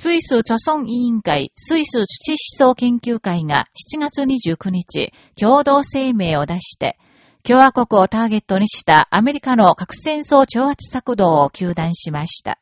スイス著村委員会、スイス土思想研究会が7月29日、共同声明を出して、共和国をターゲットにしたアメリカの核戦争挑発策動を求断しました。